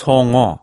错误。